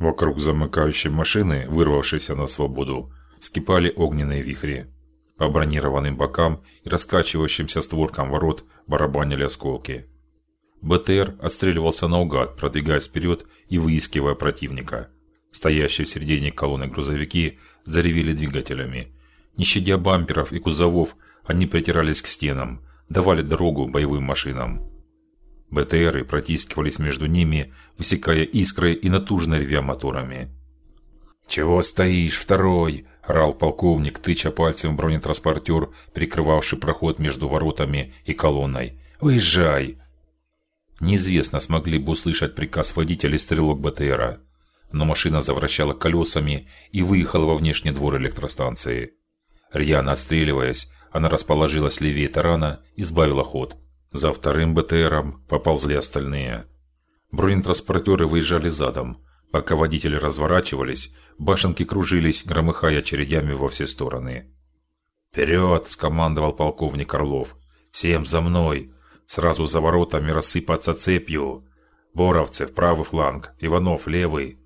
Вокруг замыкающей машины, вырвавшейся на свободу, скипали огненные вихри. По бронированным бокам и раскачивающимся створкам ворот барабанили осколки. БТР отстреливался наугад, продвигаясь вперед и выискивая противника. Стоящие в середине колонны грузовики заревели двигателями. Не щадя бамперов и кузовов, они притирались к стенам, давали дорогу боевым машинам. БТРы протискивались между ними, высекая искры и натужно ревя моторами. «Чего стоишь, второй?» – орал полковник, тыча пальцем бронетранспортер, прикрывавший проход между воротами и колонной. «Выезжай!» Неизвестно, смогли бы услышать приказ водителя стрелок БТРа, но машина завращала колесами и выехала во внешний двор электростанции. Рьяно отстреливаясь, она расположилась левее тарана и сбавила ход. За вторым БТРом поползли остальные. Бронетранспортеры выезжали задом. Пока водители разворачивались, башенки кружились, громыхая очередями во все стороны. «Вперед!» – скомандовал полковник Орлов. «Всем за мной! Сразу за воротами рассыпаться цепью! Боровцы в правый фланг, Иванов левый.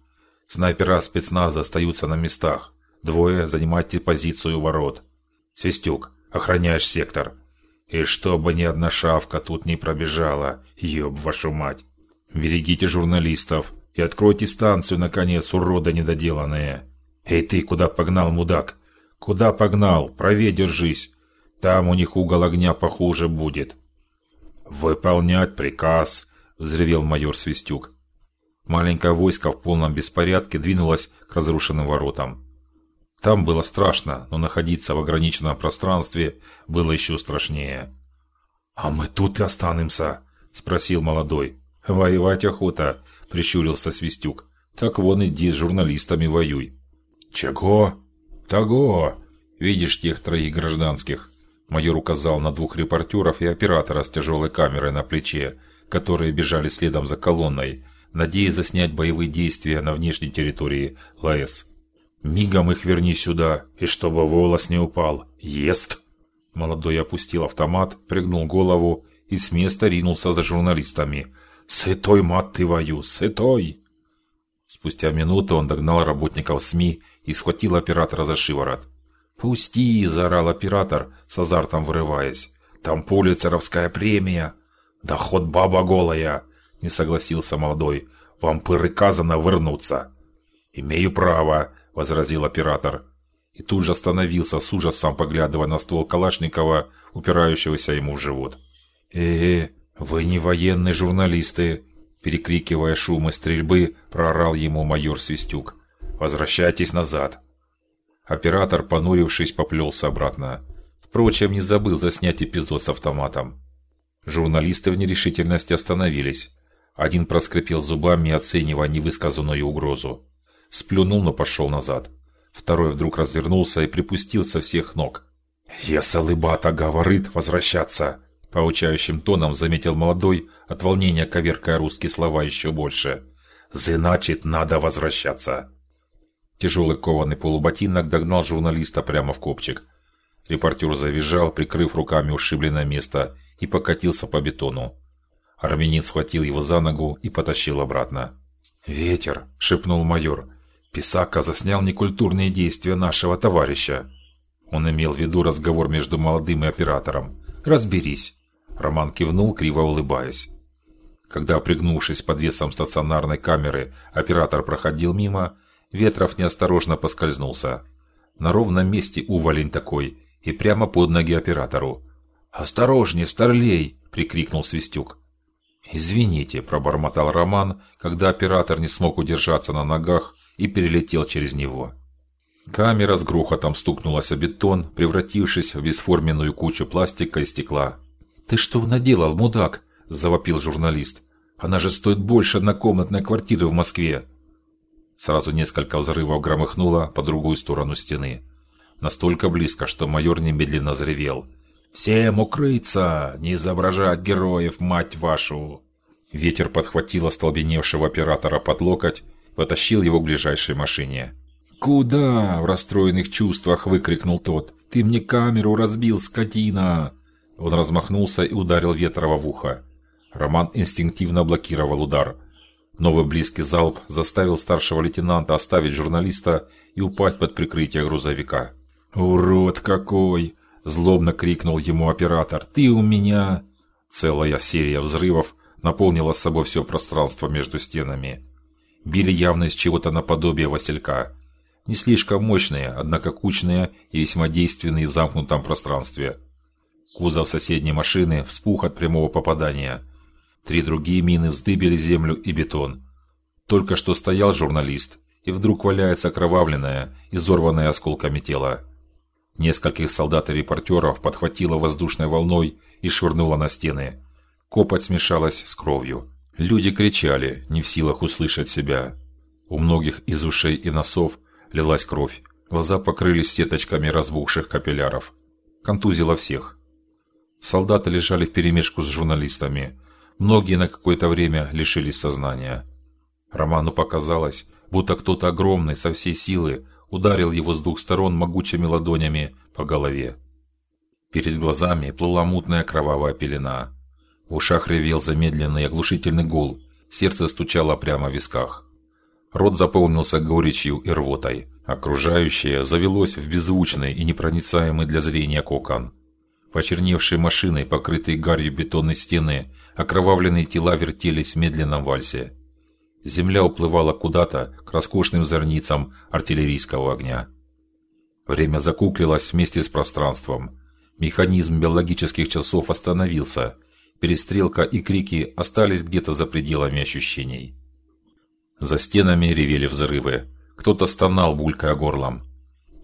Снайпера спецназа остаются на местах. Двое занимайте позицию ворот. Свистюк, охраняешь сектор. И чтобы ни одна шавка тут не пробежала, ёб вашу мать. Берегите журналистов и откройте станцию, наконец, урода недоделанные. Эй ты, куда погнал, мудак? Куда погнал? Правее держись. Там у них угол огня похуже будет. Выполнять приказ, взревел майор Свистюк. Маленькое войско в полном беспорядке двинулось к разрушенным воротам. Там было страшно, но находиться в ограниченном пространстве было еще страшнее. А мы тут и останемся, спросил молодой. Воевать охота, прищурился Свистюк. Так вон иди с журналистами воюй. Чего? Того. Видишь тех троих гражданских? Майор указал на двух репортеров и оператора с тяжелой камерой на плече, которые бежали следом за колонной, надеясь заснять боевые действия на внешней территории ЛАЭС. Мигом их верни сюда, и чтобы волос не упал. Ест. Молодой опустил автомат, пригнул голову и с места ринулся за журналистами. Сытой мат ты вою, сытой. Спустя минуту он догнал работников СМИ и схватил оператора за шиворот. "Пусти!" заорал оператор, с азартом вырываясь. "Там пулицеровская премия. Да ход баба голая", не согласился молодой. "Вам приказано вернуться". "Имею право", возразил оператор. И тут же остановился с ужасом, поглядывая на ствол Калашникова, упирающегося ему в живот. Э, -э вы не военные журналисты, перекрикивая шумы стрельбы, проорал ему майор Свистюк. Возвращайтесь назад. Оператор, понурившись, поплелся обратно. Впрочем, не забыл заснять эпизод с автоматом. Журналисты в нерешительности остановились. Один проскрипел зубами, оценивая невысказанную угрозу сплюнул, но пошел назад. Второй вдруг развернулся и припустил со всех ног. «Если лыбата говорит возвращаться!» Поучающим тоном заметил молодой, от волнения коверкая русские слова еще больше. «Значит, надо возвращаться!» Тяжелый кованый полуботинок догнал журналиста прямо в копчик. Репортер завизжал, прикрыв руками ушибленное место, и покатился по бетону. Армянин схватил его за ногу и потащил обратно. «Ветер!» – шепнул майор. Писака заснял некультурные действия нашего товарища. Он имел в виду разговор между молодым и оператором. Разберись. Роман кивнул, криво улыбаясь. Когда, пригнувшись под весом стационарной камеры, оператор проходил мимо, Ветров неосторожно поскользнулся. На ровном месте увалень такой и прямо под ноги оператору. "Осторожнее, старлей!" прикрикнул Свистюк. "Извините", пробормотал Роман, когда оператор не смог удержаться на ногах и перелетел через него. Камера с грохотом стукнулась о бетон, превратившись в бесформенную кучу пластика и стекла. "Ты что наделал, мудак?" завопил журналист. "Она же стоит больше однокомнатной квартиры в Москве". Сразу несколько взрывов громыхнуло по другую сторону стены, настолько близко, что майор немедленно заревел: "Всем укрыться, не изображать героев, мать вашу!" Ветер подхватил остолбеневшего оператора под локоть потащил его к ближайшей машине. "Куда?" в расстроенных чувствах выкрикнул тот. "Ты мне камеру разбил, скотина!" Он размахнулся и ударил Ветрова в ухо. Роман инстинктивно блокировал удар. Новый близкий залп заставил старшего лейтенанта оставить журналиста и упасть под прикрытие грузовика. "Урод какой!" злобно крикнул ему оператор. "Ты у меня!" Целая серия взрывов наполнила собой все пространство между стенами. Били явно из чего-то наподобие василька. Не слишком мощные, однако кучные и весьма действенные в замкнутом пространстве. Кузов соседней машины вспух от прямого попадания. Три другие мины вздыбили землю и бетон. Только что стоял журналист, и вдруг валяется окровавленное, изорванное осколками тело. Нескольких солдат и репортеров подхватило воздушной волной и швырнуло на стены. Копоть смешалась с кровью. Люди кричали, не в силах услышать себя. У многих из ушей и носов лилась кровь. Глаза покрылись сеточками разбухших капилляров. Контузило всех. Солдаты лежали вперемешку с журналистами. Многие на какое-то время лишились сознания. Роману показалось, будто кто-то огромный со всей силы ударил его с двух сторон могучими ладонями по голове. Перед глазами плыла мутная кровавая пелена. В ушах ревел замедленный оглушительный гул, сердце стучало прямо в висках. Рот заполнился горечью и рвотой. Окружающее завелось в беззвучный и непроницаемый для зрения кокон. Почерневшие машины, покрытые гарью бетонной стены, окровавленные тела вертелись в медленном вальсе. Земля уплывала куда-то к роскошным зорницам артиллерийского огня. Время закуклилось вместе с пространством. Механизм биологических часов остановился. Перестрелка и крики остались где-то за пределами ощущений. За стенами ревели взрывы. Кто-то стонал, булькая горлом.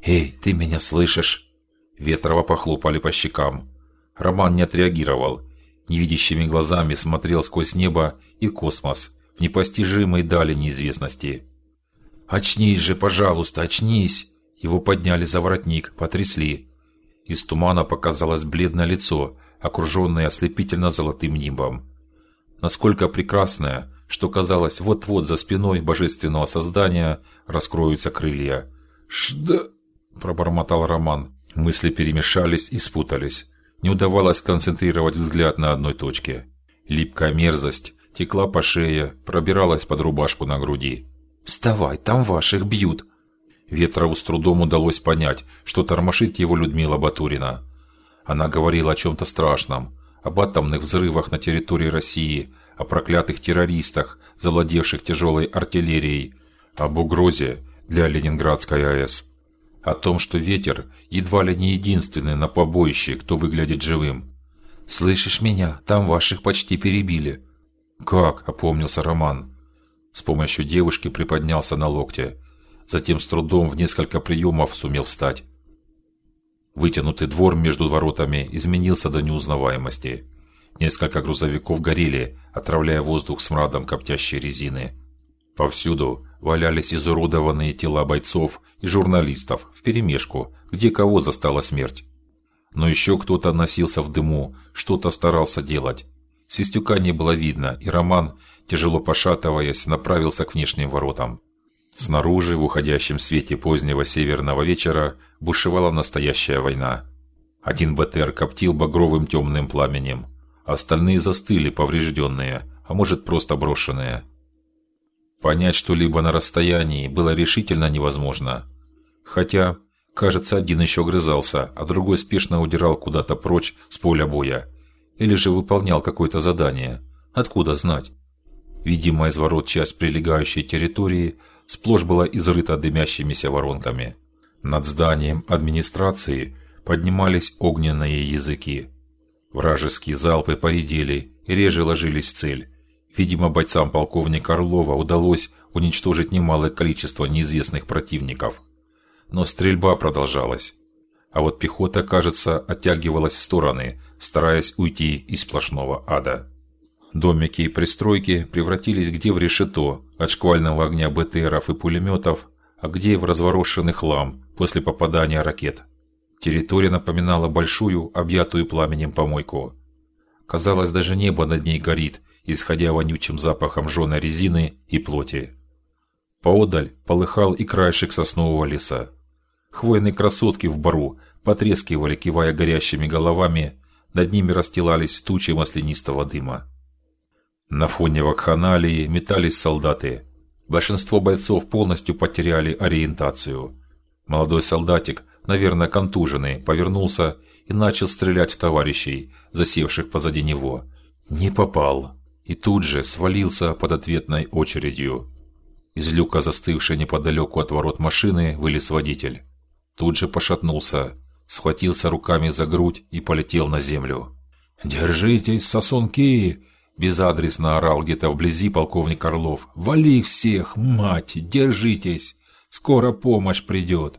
"Эй, ты меня слышишь?" Ветрова похлопали по щекам. Роман не отреагировал. Невидящими глазами смотрел сквозь небо и космос в непостижимой дали неизвестности. Очнись же, пожалуйста, очнись. Его подняли за воротник, потрясли. Из тумана показалось бледное лицо, окруженное ослепительно золотым нимбом. Насколько прекрасное, что казалось, вот-вот за спиной божественного создания раскроются крылья. "Шда", пробормотал Роман. Мысли перемешались и спутались. Не удавалось сконцентрировать взгляд на одной точке. Липкая мерзость текла по шее, пробиралась под рубашку на груди. "Вставай, там ваших бьют". Ветрову с трудом удалось понять, что тормошит его Людмила Батурина. Она говорила о чем то страшном, об атомных взрывах на территории России, о проклятых террористах, завладевших тяжелой артиллерией, об угрозе для Ленинградской АЭС, о том, что ветер едва ли не единственный на побоище, кто выглядит живым. Слышишь меня? Там ваших почти перебили. Как? опомнился Роман. С помощью девушки приподнялся на локте, затем с трудом в несколько приемов сумел встать. Вытянутый двор между воротами изменился до неузнаваемости. Несколько грузовиков горели, отравляя воздух смрадом коптящей резины. Повсюду валялись изуродованные тела бойцов и журналистов вперемешку, где кого застала смерть. Но еще кто-то носился в дыму, что-то старался делать. Свистюка не было видно, и Роман, тяжело пошатываясь, направился к внешним воротам. Снаружи, в уходящем свете позднего северного вечера, бушевала настоящая война. Один БТР коптил багровым темным пламенем остальные застыли, поврежденные, а может просто брошенные. Понять что-либо на расстоянии было решительно невозможно. Хотя, кажется, один еще грызался, а другой спешно удирал куда-то прочь с поля боя, или же выполнял какое-то задание. Откуда знать? Видимо, из ворот часть прилегающей территории сплошь была изрыта дымящимися воронками. Над зданием администрации поднимались огненные языки. Вражеские залпы поредели реже ложились в цель. Видимо, бойцам полковника Орлова удалось уничтожить немалое количество неизвестных противников. Но стрельба продолжалась. А вот пехота, кажется, оттягивалась в стороны, стараясь уйти из сплошного ада. Домики и пристройки превратились где в решето от шквального огня БТРов и пулеметов, а где в разворошенный хлам после попадания ракет. Территория напоминала большую, объятую пламенем помойку. Казалось, даже небо над ней горит, исходя вонючим запахом жженой резины и плоти. Поодаль полыхал и краешек соснового леса. Хвойные красотки в бару потрескивали, кивая горящими головами, над ними расстилались тучи маслянистого дыма. На фоне вакханалии метались солдаты. Большинство бойцов полностью потеряли ориентацию. Молодой солдатик, наверное, контуженный, повернулся и начал стрелять в товарищей, засевших позади него. Не попал и тут же свалился под ответной очередью. Из люка, застывшей неподалеку от ворот машины, вылез водитель. Тут же пошатнулся, схватился руками за грудь и полетел на землю. Держитесь, сосунки! Безадресно орал где-то вблизи полковник Орлов. Вали всех, мать! Держитесь! Скоро помощь придет!»